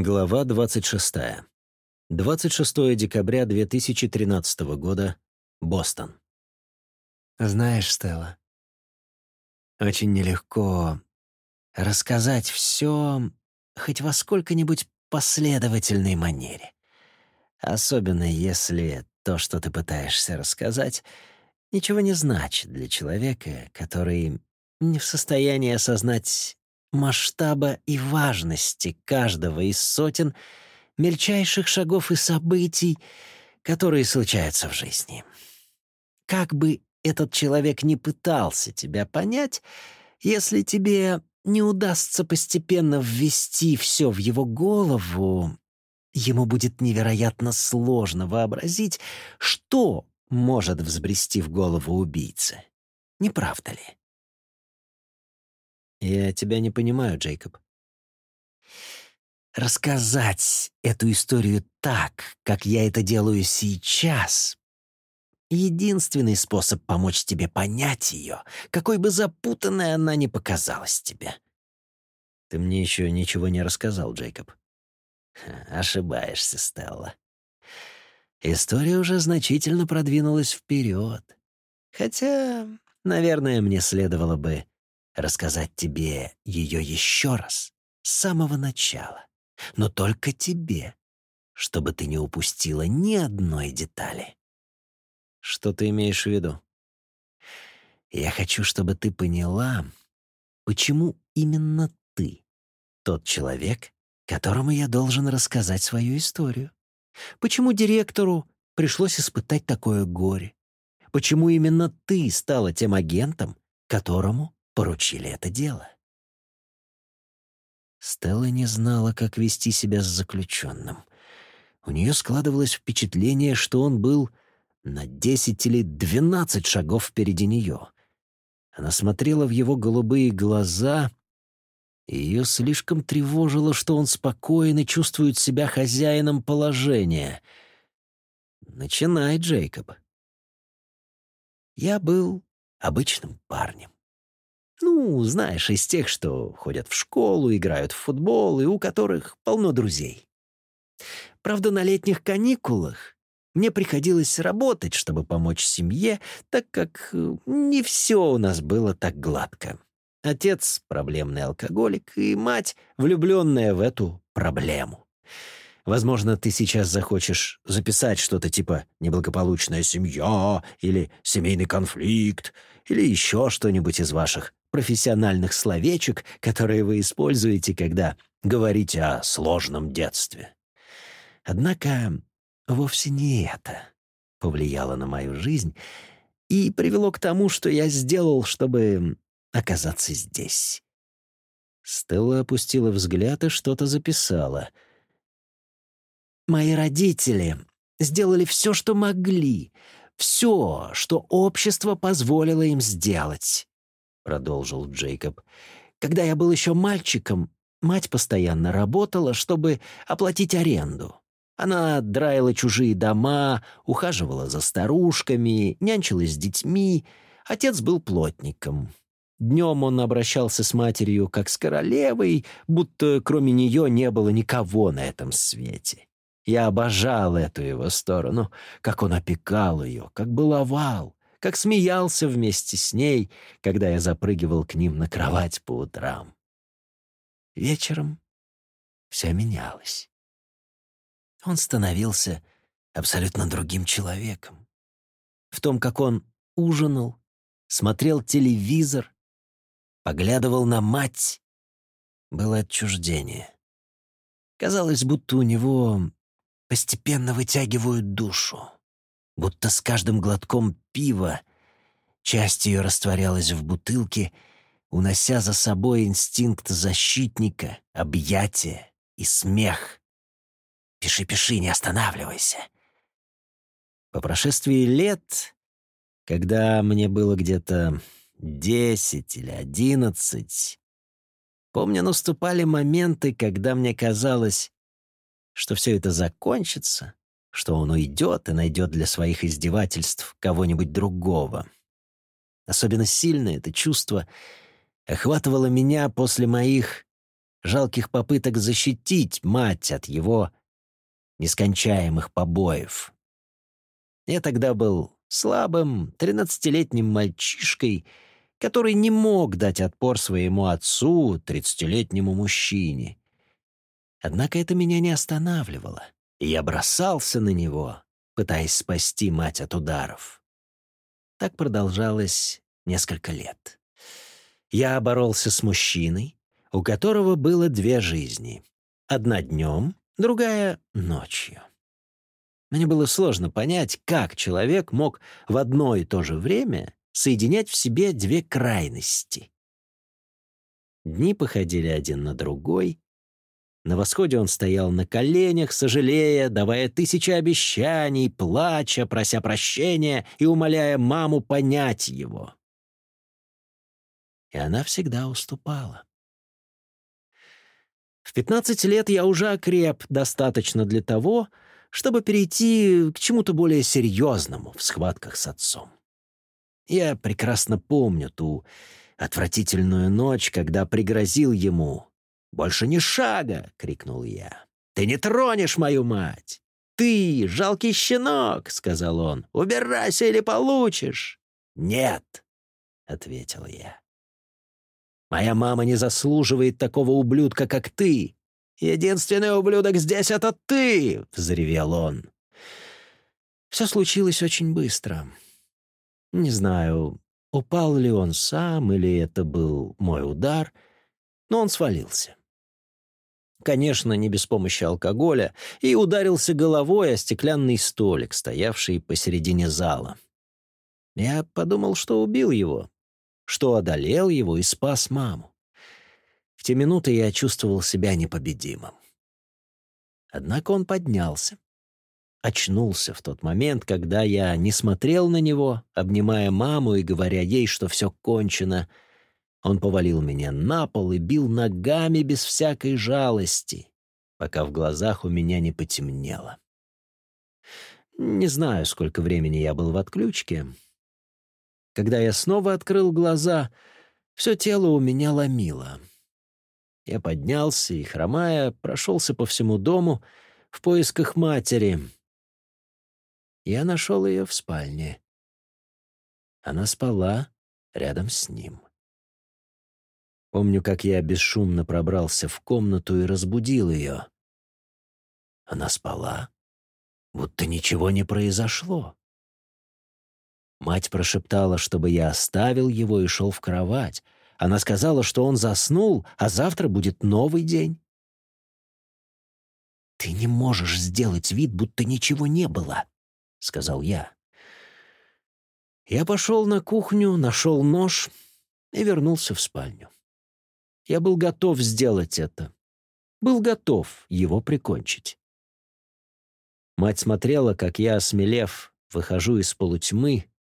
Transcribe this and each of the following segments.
Глава 26. 26 декабря 2013 года. Бостон. Знаешь, Стелла, очень нелегко рассказать все хоть во сколько-нибудь последовательной манере. Особенно если то, что ты пытаешься рассказать, ничего не значит для человека, который не в состоянии осознать масштаба и важности каждого из сотен мельчайших шагов и событий, которые случаются в жизни. Как бы этот человек не пытался тебя понять, если тебе не удастся постепенно ввести все в его голову, ему будет невероятно сложно вообразить, что может взбрести в голову убийцы. Не правда ли? «Я тебя не понимаю, Джейкоб». Рассказать эту историю так, как я это делаю сейчас, единственный способ помочь тебе понять ее, какой бы запутанной она ни показалась тебе. Ты мне еще ничего не рассказал, Джейкоб. Ошибаешься, Стелла. История уже значительно продвинулась вперед. Хотя, наверное, мне следовало бы рассказать тебе ее еще раз, с самого начала. Но только тебе, чтобы ты не упустила ни одной детали. Что ты имеешь в виду? Я хочу, чтобы ты поняла, почему именно ты тот человек, которому я должен рассказать свою историю. Почему директору пришлось испытать такое горе? Почему именно ты стала тем агентом, которому поручили это дело. Стелла не знала, как вести себя с заключенным. У нее складывалось впечатление, что он был на десять или двенадцать шагов впереди нее. Она смотрела в его голубые глаза, и ее слишком тревожило, что он спокоен и чувствует себя хозяином положения. «Начинай, Джейкоб». Я был обычным парнем. Ну, знаешь, из тех, что ходят в школу, играют в футбол и у которых полно друзей. Правда, на летних каникулах мне приходилось работать, чтобы помочь семье, так как э, не все у нас было так гладко. Отец — проблемный алкоголик, и мать — влюбленная в эту проблему. Возможно, ты сейчас захочешь записать что-то типа «неблагополучная семья» или «семейный конфликт» или еще что-нибудь из ваших профессиональных словечек, которые вы используете, когда говорите о сложном детстве. Однако вовсе не это повлияло на мою жизнь и привело к тому, что я сделал, чтобы оказаться здесь. Стелла опустила взгляд и что-то записала. «Мои родители сделали все, что могли, все, что общество позволило им сделать продолжил Джейкоб. «Когда я был еще мальчиком, мать постоянно работала, чтобы оплатить аренду. Она драила чужие дома, ухаживала за старушками, нянчилась с детьми. Отец был плотником. Днем он обращался с матерью как с королевой, будто кроме нее не было никого на этом свете. Я обожал эту его сторону, как он опекал ее, как баловал как смеялся вместе с ней, когда я запрыгивал к ним на кровать по утрам. Вечером все менялось. Он становился абсолютно другим человеком. В том, как он ужинал, смотрел телевизор, поглядывал на мать, было отчуждение. Казалось, будто у него постепенно вытягивают душу будто с каждым глотком пива часть ее растворялась в бутылке, унося за собой инстинкт защитника, объятия и смех. «Пиши, пиши, не останавливайся!» По прошествии лет, когда мне было где-то десять или одиннадцать, помню, наступали моменты, когда мне казалось, что все это закончится, что он уйдет и найдет для своих издевательств кого-нибудь другого. Особенно сильно это чувство охватывало меня после моих жалких попыток защитить мать от его нескончаемых побоев. Я тогда был слабым, тринадцатилетним мальчишкой, который не мог дать отпор своему отцу, тридцатилетнему мужчине. Однако это меня не останавливало, и я бросался на него, пытаясь спасти мать от ударов. Так продолжалось несколько лет. Я боролся с мужчиной, у которого было две жизни. Одна днем, другая — ночью. Мне было сложно понять, как человек мог в одно и то же время соединять в себе две крайности. Дни походили один на другой. На восходе он стоял на коленях, сожалея, давая тысячи обещаний, плача, прося прощения и умоляя маму понять его. И она всегда уступала. В 15 лет я уже окреп достаточно для того, чтобы перейти к чему-то более серьезному в схватках с отцом. Я прекрасно помню ту отвратительную ночь, когда пригрозил ему. «Больше ни шага!» — крикнул я. «Ты не тронешь мою мать!» «Ты, жалкий щенок!» — сказал он. «Убирайся или получишь!» «Нет!» — ответил я. Моя мама не заслуживает такого ублюдка, как ты. Единственный ублюдок здесь — это ты!» — взревел он. Все случилось очень быстро. Не знаю, упал ли он сам или это был мой удар, но он свалился. Конечно, не без помощи алкоголя, и ударился головой о стеклянный столик, стоявший посередине зала. Я подумал, что убил его, что одолел его и спас маму. В те минуты я чувствовал себя непобедимым. Однако он поднялся, очнулся в тот момент, когда я не смотрел на него, обнимая маму и говоря ей, что все кончено. Он повалил меня на пол и бил ногами без всякой жалости, пока в глазах у меня не потемнело. Не знаю, сколько времени я был в отключке, когда я снова открыл глаза, все тело у меня ломило. Я поднялся и, хромая, прошелся по всему дому в поисках матери. Я нашел ее в спальне. Она спала рядом с ним. Помню, как я бесшумно пробрался в комнату и разбудил ее. Она спала, будто ничего не произошло. Мать прошептала, чтобы я оставил его и шел в кровать. Она сказала, что он заснул, а завтра будет новый день. «Ты не можешь сделать вид, будто ничего не было», — сказал я. Я пошел на кухню, нашел нож и вернулся в спальню. Я был готов сделать это. Был готов его прикончить. Мать смотрела, как я, осмелев, выхожу из полутьмы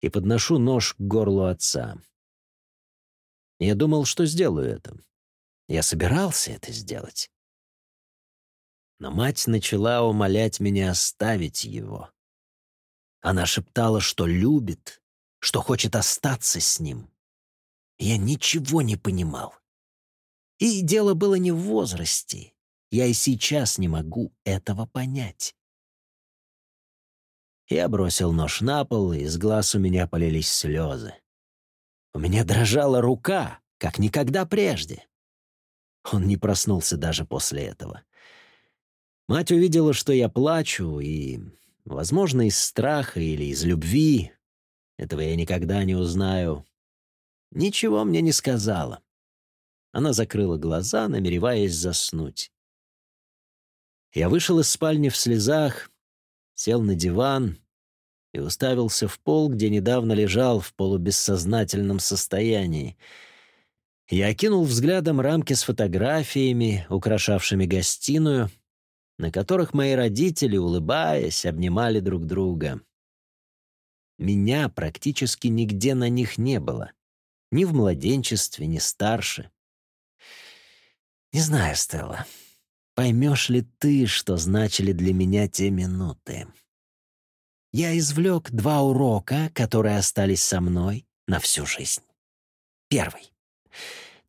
и подношу нож к горлу отца. Я думал, что сделаю это. Я собирался это сделать. Но мать начала умолять меня оставить его. Она шептала, что любит, что хочет остаться с ним. Я ничего не понимал. И дело было не в возрасте. Я и сейчас не могу этого понять. Я бросил нож на пол, и из глаз у меня полились слезы. У меня дрожала рука, как никогда прежде. Он не проснулся даже после этого. Мать увидела, что я плачу, и, возможно, из страха или из любви, этого я никогда не узнаю, ничего мне не сказала. Она закрыла глаза, намереваясь заснуть. Я вышел из спальни в слезах, сел на диван и уставился в пол, где недавно лежал в полубессознательном состоянии. Я окинул взглядом рамки с фотографиями, украшавшими гостиную, на которых мои родители, улыбаясь, обнимали друг друга. Меня практически нигде на них не было. Ни в младенчестве, ни старше. Не знаю, Стелла, Поймешь ли ты, что значили для меня те минуты? Я извлек два урока, которые остались со мной на всю жизнь. Первый.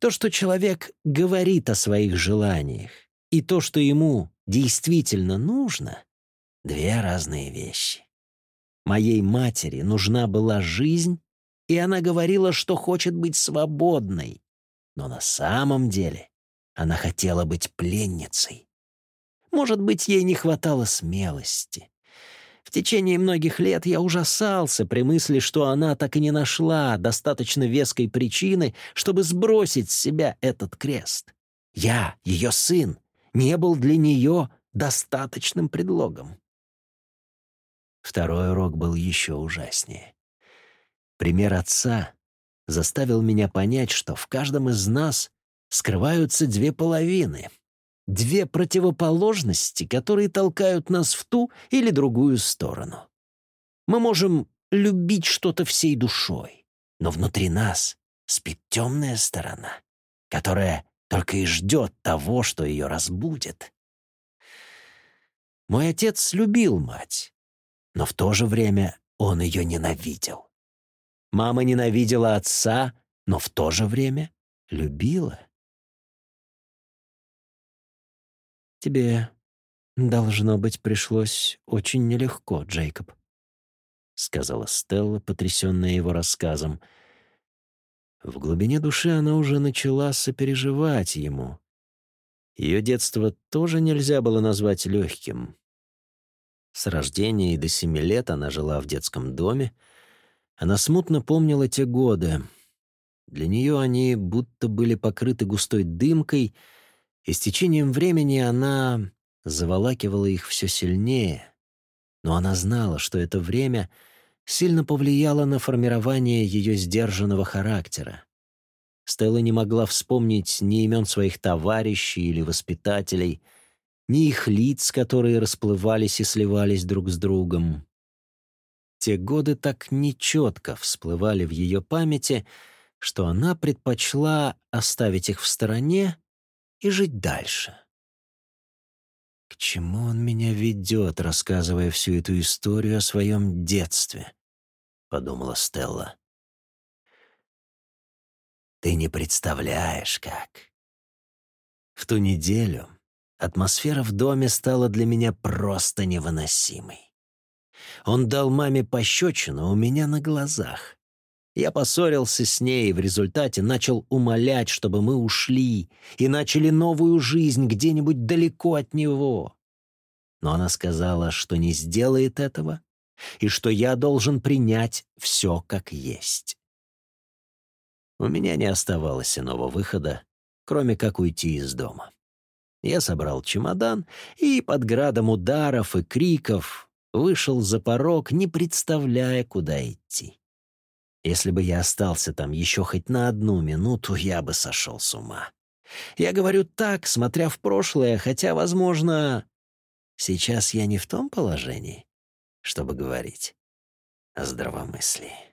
То, что человек говорит о своих желаниях, и то, что ему действительно нужно — две разные вещи. Моей матери нужна была жизнь, и она говорила, что хочет быть свободной. Но на самом деле она хотела быть пленницей. Может быть, ей не хватало смелости. В течение многих лет я ужасался при мысли, что она так и не нашла достаточно веской причины, чтобы сбросить с себя этот крест. Я, ее сын, не был для нее достаточным предлогом. Второй урок был еще ужаснее. Пример отца заставил меня понять, что в каждом из нас скрываются две половины, две противоположности, которые толкают нас в ту или другую сторону. Мы можем любить что-то всей душой, но внутри нас спит темная сторона, которая только и ждет того, что ее разбудит. Мой отец любил мать, но в то же время он ее ненавидел. Мама ненавидела отца, но в то же время любила. «Тебе, должно быть, пришлось очень нелегко, Джейкоб», — сказала Стелла, потрясенная его рассказом. В глубине души она уже начала сопереживать ему. Ее детство тоже нельзя было назвать легким. С рождения и до семи лет она жила в детском доме, она смутно помнила те годы. Для нее они будто были покрыты густой дымкой, и с течением времени она заволакивала их все сильнее. Но она знала, что это время сильно повлияло на формирование ее сдержанного характера. Стелла не могла вспомнить ни имен своих товарищей или воспитателей, ни их лиц, которые расплывались и сливались друг с другом. Те годы так нечетко всплывали в ее памяти, что она предпочла оставить их в стороне и жить дальше. «К чему он меня ведет, рассказывая всю эту историю о своем детстве?» — подумала Стелла. «Ты не представляешь, как...» В ту неделю атмосфера в доме стала для меня просто невыносимой. Он дал маме пощечину у меня на глазах. Я поссорился с ней и в результате начал умолять, чтобы мы ушли и начали новую жизнь где-нибудь далеко от него. Но она сказала, что не сделает этого и что я должен принять все как есть. У меня не оставалось иного выхода, кроме как уйти из дома. Я собрал чемодан и под градом ударов и криков вышел за порог, не представляя, куда идти. Если бы я остался там еще хоть на одну минуту, я бы сошел с ума. Я говорю так, смотря в прошлое, хотя, возможно, сейчас я не в том положении, чтобы говорить о здравомыслии.